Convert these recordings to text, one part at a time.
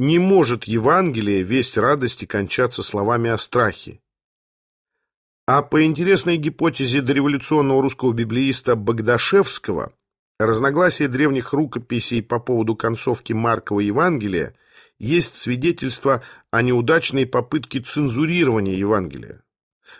Не может Евангелие, весть радости, кончаться словами о страхе. А по интересной гипотезе дореволюционного русского библеиста Богдашевского, разногласия древних рукописей по поводу концовки Маркова Евангелия есть свидетельство о неудачной попытке цензурирования Евангелия.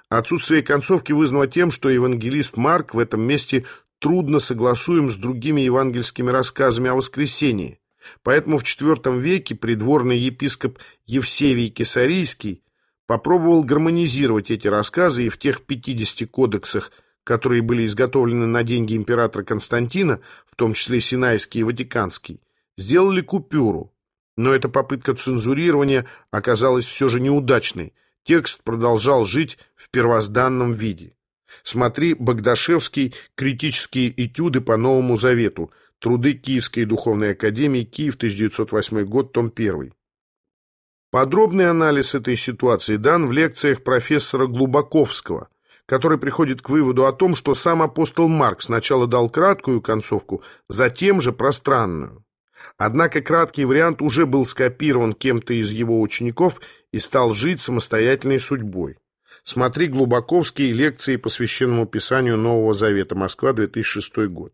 Отсутствие концовки вызвано тем, что евангелист Марк в этом месте трудно согласуем с другими евангельскими рассказами о воскресении. Поэтому в IV веке придворный епископ Евсевий Кесарийский попробовал гармонизировать эти рассказы и в тех 50 кодексах, которые были изготовлены на деньги императора Константина, в том числе Синайский и Ватиканский, сделали купюру. Но эта попытка цензурирования оказалась все же неудачной. Текст продолжал жить в первозданном виде. Смотри Богдашевский «Критические этюды по Новому Завету», Труды Киевской духовной академии, Киев, 1908 год, том 1. Подробный анализ этой ситуации дан в лекциях профессора Глубаковского, который приходит к выводу о том, что сам апостол Марк сначала дал краткую концовку, затем же пространную. Однако краткий вариант уже был скопирован кем-то из его учеников и стал жить самостоятельной судьбой. Смотри Глубаковские лекции по священному писанию Нового Завета, Москва, 2006 год.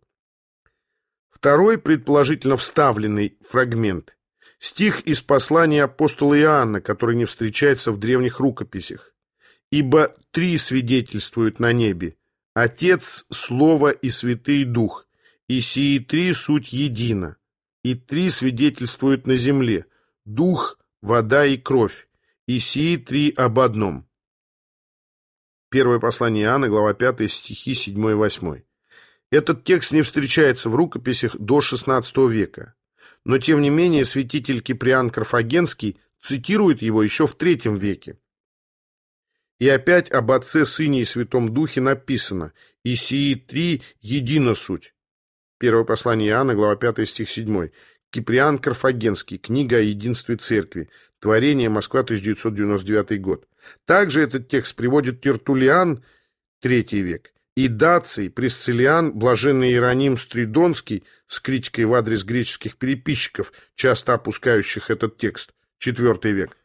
Второй, предположительно вставленный фрагмент, стих из послания апостола Иоанна, который не встречается в древних рукописях. «Ибо три свидетельствуют на небе – Отец, Слово и Святый Дух, и сии три суть едино, и три свидетельствуют на земле – Дух, вода и кровь, и сии три об одном». Первое послание Иоанна, глава 5, стихи 7 и 8. Этот текст не встречается в рукописях до XVI века. Но, тем не менее, святитель Киприан Карфагенский цитирует его еще в III веке. И опять об Отце, Сыне и Святом Духе написано «И сии три едино суть». Первое послание Иоанна, глава 5, стих 7. Киприан Карфагенский. Книга о единстве церкви. Творение. Москва, 1999 год. Также этот текст приводит Тертулиан, III век и Даций, Пресцилиан, блаженный Иероним Стридонский с критикой в адрес греческих переписчиков, часто опускающих этот текст, IV век.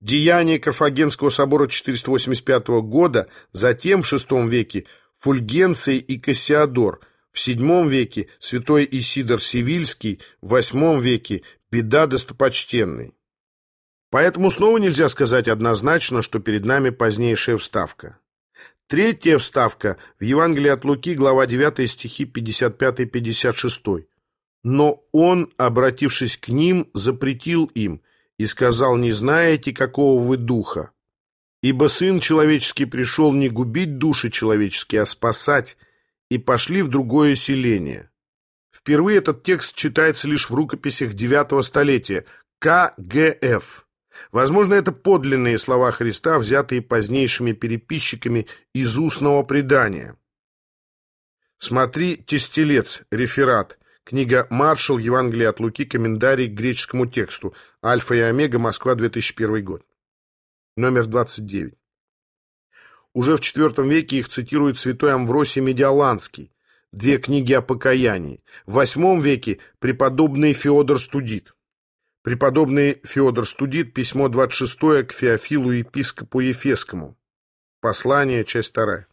Деяния Карфагенского собора 485 года, затем в VI веке Фульгенций и Кассиодор, в VII веке святой Исидор Сивильский, в VIII веке Беда достопочтенный. Поэтому снова нельзя сказать однозначно, что перед нами позднейшая вставка. Третья вставка в Евангелии от Луки, глава 9, стихи 55-56. «Но он, обратившись к ним, запретил им и сказал, не знаете, какого вы духа, ибо Сын Человеческий пришел не губить души человеческие, а спасать, и пошли в другое селение». Впервые этот текст читается лишь в рукописях IX столетия, КГФ. Возможно, это подлинные слова Христа, взятые позднейшими переписчиками из устного предания. Смотри «Тестелец», реферат, книга «Маршал», Евангелие от Луки, комментарий к греческому тексту, Альфа и Омега, Москва, 2001 год. Номер 29. Уже в IV веке их цитирует святой Амвросий Медиаланский, две книги о покаянии. В VIII веке преподобный Феодор Студит. Преподобный Феодор Студит, письмо 26 к Феофилу епископу Ефесскому. Послание, часть 2.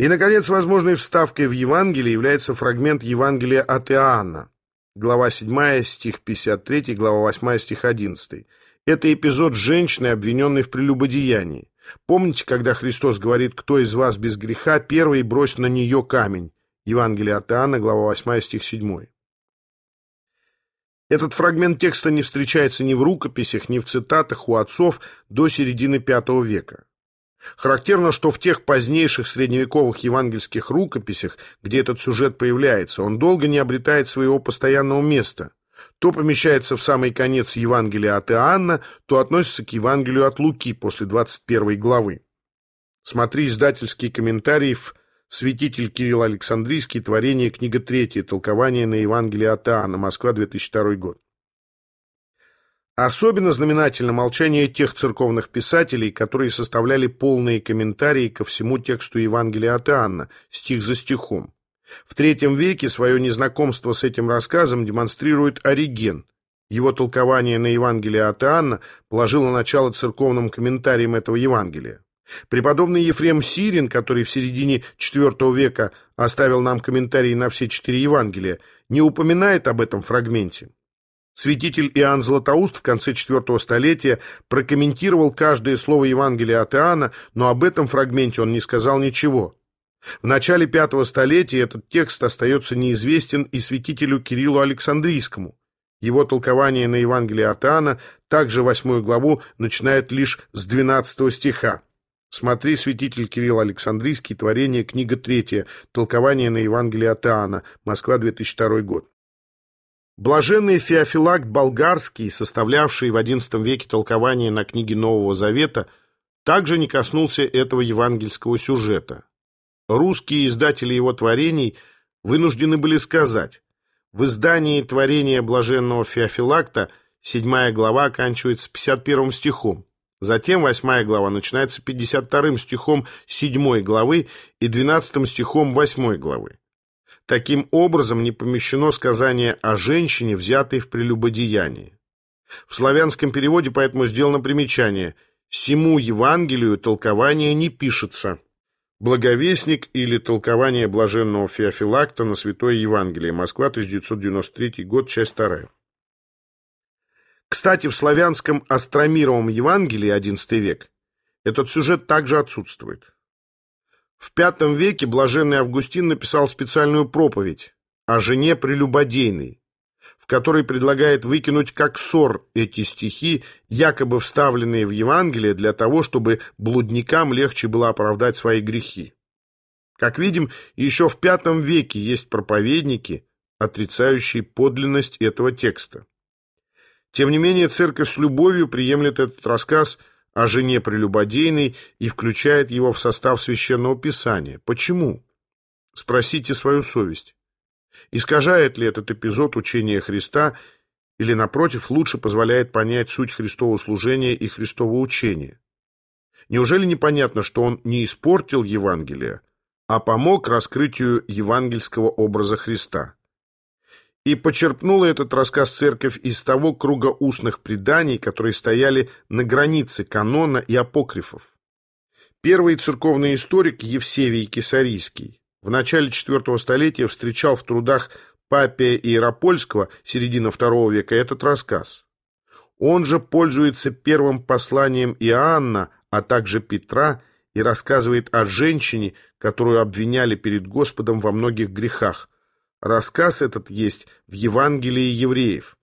И, наконец, возможной вставкой в Евангелие является фрагмент Евангелия от Иоанна, глава 7, стих 53, глава 8, стих 11. Это эпизод женщины, обвиненной в прелюбодеянии. Помните, когда Христос говорит, кто из вас без греха, первый брось на нее камень? Евангелие от Иоанна, глава 8, стих 7. Этот фрагмент текста не встречается ни в рукописях, ни в цитатах у отцов до середины V века. Характерно, что в тех позднейших средневековых евангельских рукописях, где этот сюжет появляется, он долго не обретает своего постоянного места. То помещается в самый конец Евангелия от Иоанна, то относится к Евангелию от Луки после 21 главы. Смотри издательский комментарий в Святитель Кирилл Александрийский, творение, книга третья, толкование на Евангелие от Иоанна, Москва, 2002 год. Особенно знаменательно молчание тех церковных писателей, которые составляли полные комментарии ко всему тексту Евангелия от Иоанна, стих за стихом. В третьем веке свое незнакомство с этим рассказом демонстрирует Ориген. Его толкование на Евангелие от Иоанна положило начало церковным комментариям этого Евангелия. Преподобный Ефрем Сирин, который в середине IV века оставил нам комментарии на все четыре Евангелия, не упоминает об этом фрагменте. Святитель Иоанн Златоуст в конце IV столетия прокомментировал каждое слово Евангелия от Иоанна, но об этом фрагменте он не сказал ничего. В начале V столетия этот текст остается неизвестен и святителю Кириллу Александрийскому. Его толкование на Евангелие от Иоанна, также восьмую главу, начинает лишь с 12 стиха. Смотри, святитель Кирилл Александрийский, творение, книга третья, толкование на Евангелие от Иоанна, Москва, 2002 год. Блаженный Феофилакт Болгарский, составлявший в XI веке толкование на книге Нового Завета, также не коснулся этого евангельского сюжета. Русские издатели его творений вынуждены были сказать, в издании творения блаженного Феофилакта седьмая глава оканчивается 51 стихом. Затем восьмая глава начинается 52 стихом седьмой главы и 12 стихом восьмой главы. Таким образом не помещено сказание о женщине, взятой в прелюбодеянии. В славянском переводе поэтому сделано примечание «Сему Евангелию толкование не пишется». Благовестник или толкование блаженного Феофилакта на Святое Евангелие. Москва, 1993 год, часть 2. Кстати, в славянском Астромировом Евангелии, XI век, этот сюжет также отсутствует. В V веке блаженный Августин написал специальную проповедь о жене прелюбодейной, который предлагает выкинуть как ссор эти стихи, якобы вставленные в Евангелие для того, чтобы блудникам легче было оправдать свои грехи. Как видим, еще в V веке есть проповедники, отрицающие подлинность этого текста. Тем не менее, церковь с любовью приемлет этот рассказ о жене прелюбодейной и включает его в состав священного писания. Почему? Спросите свою совесть. Искажает ли этот эпизод учения Христа или, напротив, лучше позволяет понять суть Христового служения и Христового учения? Неужели непонятно, что он не испортил Евангелие, а помог раскрытию евангельского образа Христа? И почерпнула этот рассказ церковь из того круга устных преданий, которые стояли на границе канона и апокрифов. Первый церковный историк Евсевий Кесарийский в начале IV столетия встречал в трудах Папия Иеропольского середины II века этот рассказ. Он же пользуется первым посланием Иоанна, а также Петра, и рассказывает о женщине, которую обвиняли перед Господом во многих грехах. Рассказ этот есть в Евангелии евреев.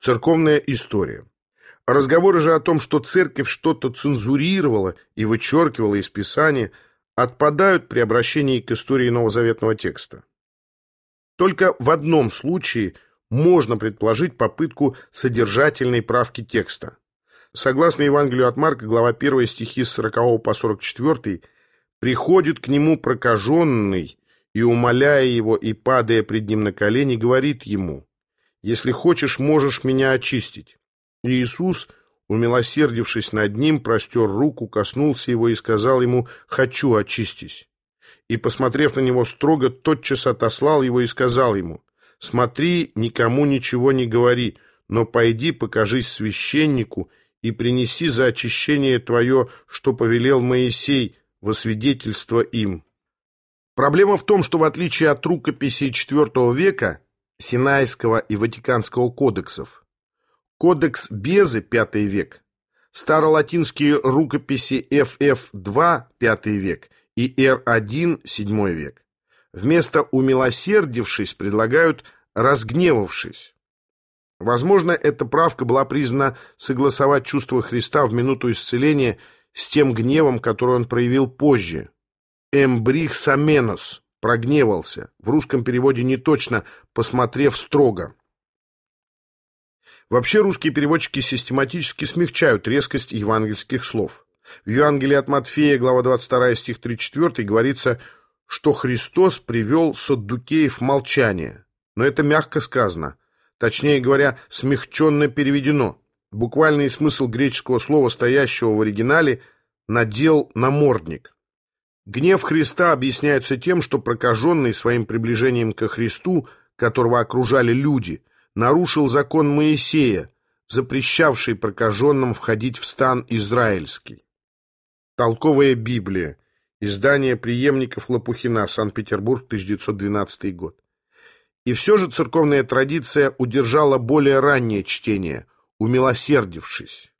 Церковная история. Разговоры же о том, что церковь что-то цензурировала и вычеркивала из Писания – отпадают при обращении к истории новозаветного текста. Только в одном случае можно предположить попытку содержательной правки текста. Согласно Евангелию от Марка, глава 1 стихи с 40 по 44, «Приходит к нему прокаженный, и, умоляя его и падая пред ним на колени, говорит ему, «Если хочешь, можешь меня очистить». И Иисус – умилосердившись над ним, простер руку, коснулся его и сказал ему «Хочу, очистись». И, посмотрев на него строго, тотчас отослал его и сказал ему «Смотри, никому ничего не говори, но пойди, покажись священнику и принеси за очищение твое, что повелел Моисей, во свидетельство им». Проблема в том, что в отличие от рукописей IV века, Синайского и Ватиканского кодексов, Кодекс Безы, V век, старолатинские рукописи FF2, V век, и R1, VII век. Вместо «умилосердившись» предлагают «разгневавшись». Возможно, эта правка была признана согласовать чувство Христа в минуту исцеления с тем гневом, который он проявил позже. «Эмбрих саменос» – прогневался. В русском переводе не точно, посмотрев строго. Вообще русские переводчики систематически смягчают резкость евангельских слов. В Евангелии от Матфея, глава 22, стих 34, говорится, что Христос привел Саддукеев молчание. Но это мягко сказано. Точнее говоря, смягченно переведено. Буквальный смысл греческого слова, стоящего в оригинале, надел намордник. Гнев Христа объясняется тем, что прокаженный своим приближением ко Христу, которого окружали люди, нарушил закон Моисея, запрещавший прокаженным входить в стан израильский. Толковая Библия. Издание преемников Лопухина. Санкт-Петербург, 1912 год. И все же церковная традиция удержала более раннее чтение, умилосердившись.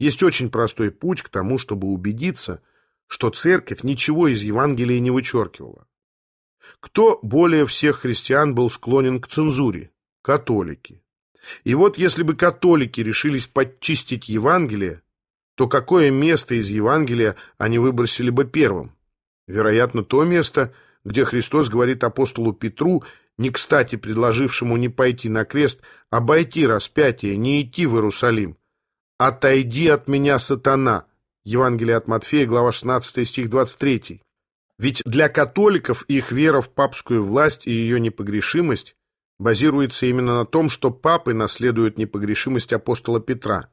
Есть очень простой путь к тому, чтобы убедиться, что церковь ничего из Евангелия не вычеркивала. Кто более всех христиан был склонен к цензуре? Католики. И вот если бы католики решились подчистить Евангелие, то какое место из Евангелия они выбросили бы первым? Вероятно, то место, где Христос говорит апостолу Петру, не кстати предложившему не пойти на крест, обойти распятие, не идти в Иерусалим. «Отойди от меня, сатана!» Евангелие от Матфея, глава 16, стих 23. Ведь для католиков их вера в папскую власть и ее непогрешимость базируется именно на том, что папы наследуют непогрешимость апостола Петра.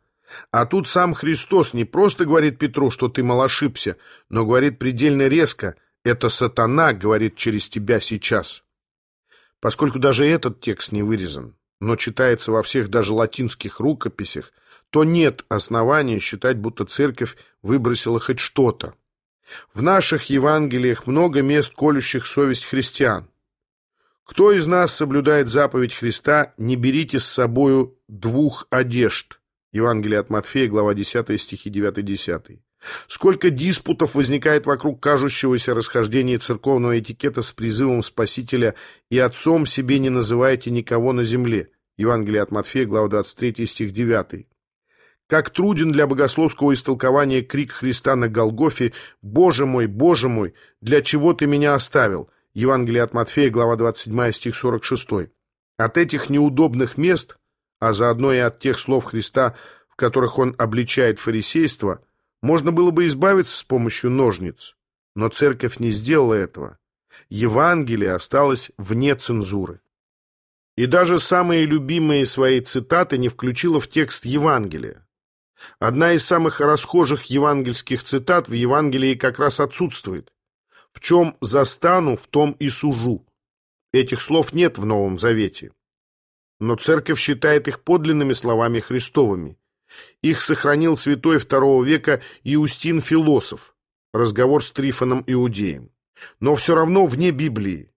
А тут сам Христос не просто говорит Петру, что ты мол ошибся, но говорит предельно резко «это сатана говорит через тебя сейчас». Поскольку даже этот текст не вырезан, но читается во всех даже латинских рукописях, то нет основания считать, будто церковь выбросила хоть что-то. В наших Евангелиях много мест, колющих совесть христиан. Кто из нас соблюдает заповедь Христа «Не берите с собою двух одежд»? Евангелие от Матфея, глава 10, стихи 9-10. Сколько диспутов возникает вокруг кажущегося расхождения церковного этикета с призывом Спасителя «И отцом себе не называйте никого на земле» Евангелие от Матфея, глава 23, стих 9. Как труден для богословского истолкования крик Христа на Голгофе «Боже мой, Боже мой, для чего ты меня оставил?» Евангелие от Матфея, глава 27, стих 46. От этих неудобных мест, а заодно и от тех слов Христа, в которых он обличает фарисейство, можно было бы избавиться с помощью ножниц. Но церковь не сделала этого. Евангелие осталось вне цензуры. И даже самые любимые свои цитаты не включила в текст Евангелия. Одна из самых расхожих евангельских цитат в Евангелии как раз отсутствует. В чем застану, в том и сужу. Этих слов нет в Новом Завете. Но церковь считает их подлинными словами Христовыми. Их сохранил святой II века Иустин Философ, разговор с Трифоном Иудеем. Но все равно вне Библии.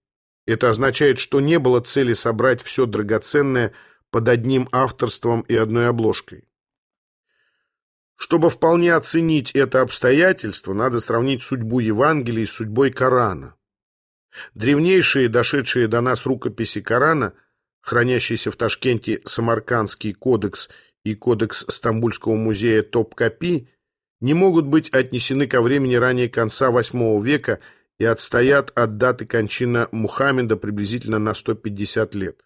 Это означает, что не было цели собрать все драгоценное под одним авторством и одной обложкой. Чтобы вполне оценить это обстоятельство, надо сравнить судьбу Евангелия с судьбой Корана. Древнейшие, дошедшие до нас рукописи Корана, хранящиеся в Ташкенте Самаркандский кодекс и кодекс Стамбульского музея Топкапи, не могут быть отнесены ко времени ранее конца VIII века и отстоят от даты кончины Мухаммеда приблизительно на 150 лет.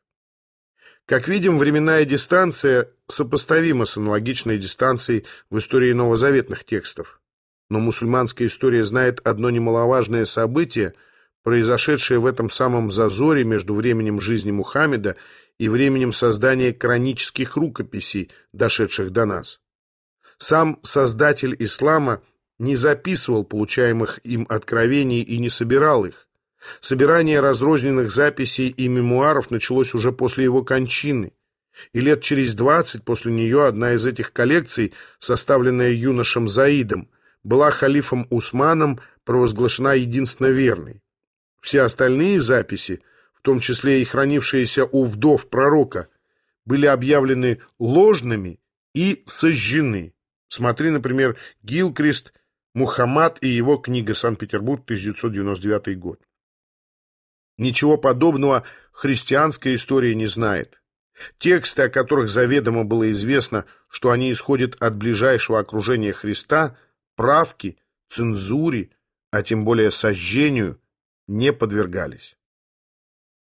Как видим, временная дистанция сопоставима с аналогичной дистанцией в истории новозаветных текстов. Но мусульманская история знает одно немаловажное событие, произошедшее в этом самом зазоре между временем жизни Мухаммеда и временем создания коранических рукописей, дошедших до нас. Сам создатель ислама не записывал получаемых им откровений и не собирал их. Собирание разрозненных записей и мемуаров началось уже после его кончины, и лет через двадцать после нее одна из этих коллекций, составленная юношем Заидом, была халифом Усманом провозглашена единственно верной. Все остальные записи, в том числе и хранившиеся у вдов пророка, были объявлены ложными и сожжены. Смотри, например, Гилкрист, Мухаммад и его книга «Санкт-Петербург, 1999 год». Ничего подобного христианская история не знает. Тексты, о которых заведомо было известно, что они исходят от ближайшего окружения Христа, правки, цензуре, а тем более сожжению, не подвергались.